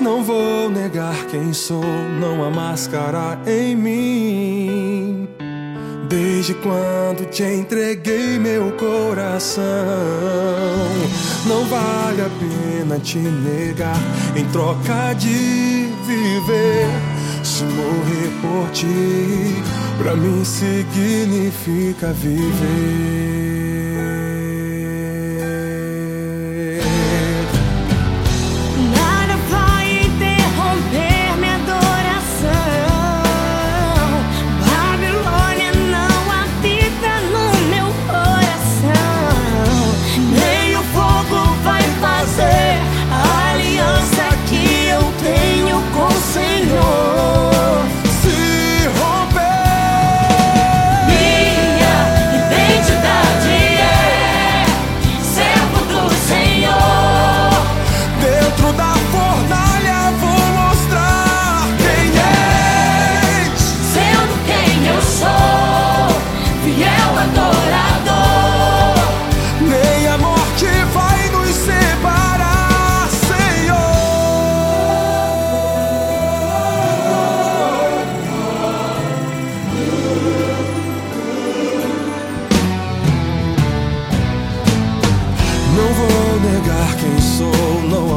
Não vou negar quem sou, não há máscara em mim. Desde quando te entreguei meu coração, não vale a pena te negar em troca de viver. Se morrer por ti, pra mim significa viver.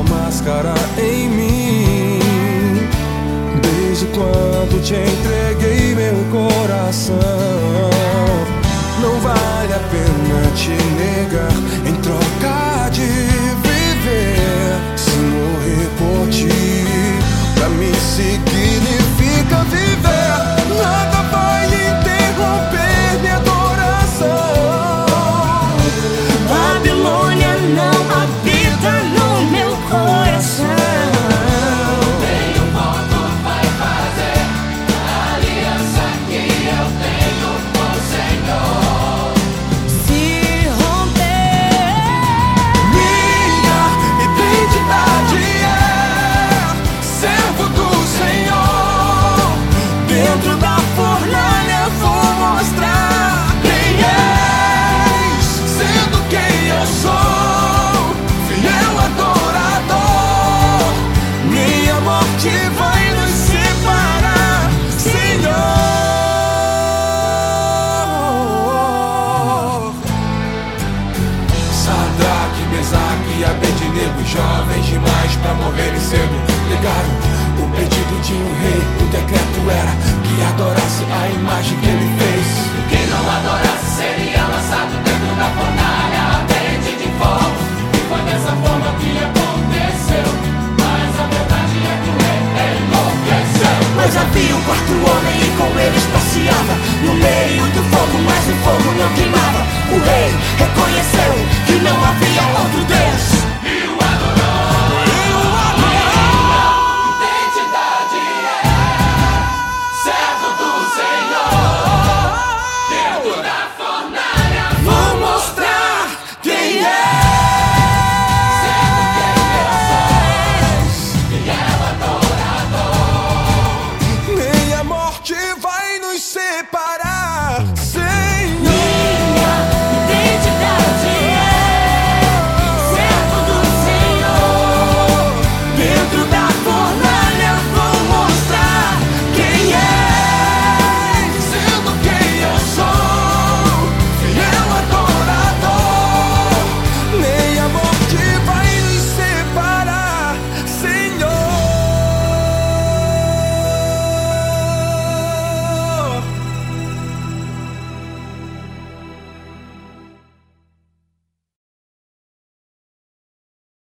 Máscara em mim. Desde quando te entreguei meu coração, não vale a pena te negar em troca Sadraque, Mesaque, Abednego Jovens demais pra morrerem cedo. Negaram o pedido de um rei O decreto era que adorasse a imagem que ele fez. Quem não adorasse seria lançado dentro da fornalha Ardente de fogo. E foi dessa forma que aconteceu. Mas a verdade é que o rei enlouqueceu. Mas havia um quarto homem e com ele espaciava. No meio do fogo, mas o fogo não queimava. O rei reconheceu